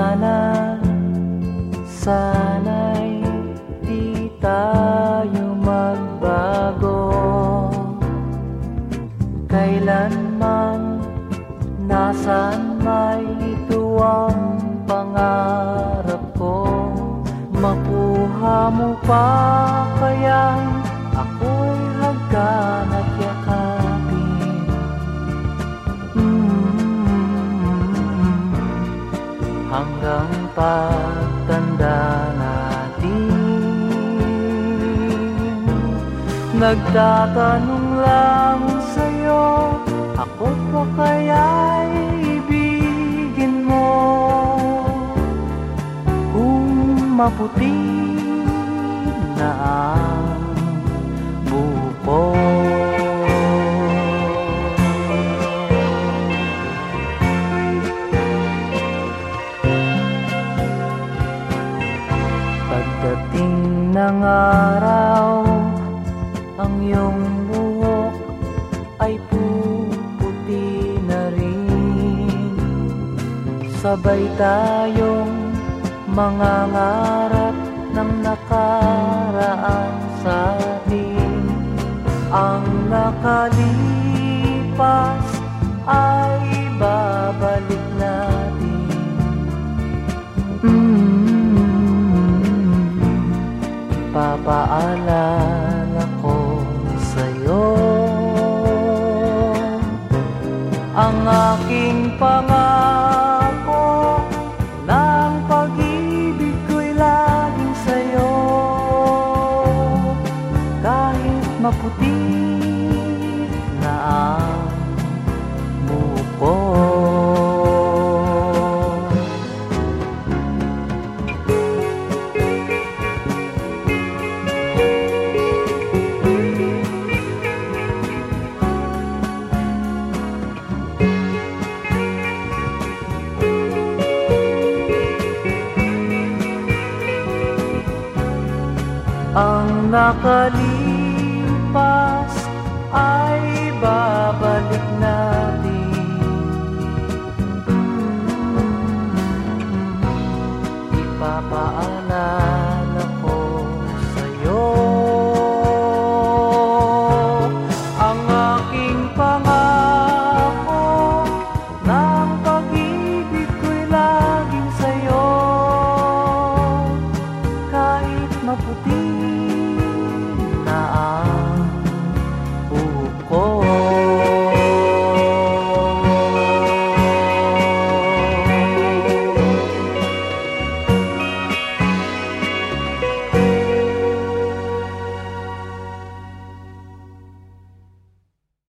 Sana, sana'y di tayo magbago. Kailanman, nasaan may ito ang pangarap ko? Makuha mo pa kaya ako'y pagtanda natin. Nagtatanong lang sa'yo Ako pa kaya'y ibigin mo? Kung maputi na Pagdating ng araw Ang iyong buhok ay puputi na rin. Sabay tayong mga ngarap ng nakaraan sa atin. Ang nakalipas ay Ipapaalala ko sa'yo. Ang aking pangako ng pag-ibig ko'y laging sa'yo. Kahit maputi Ang nakalipas ay babalik natin. Ipapaalala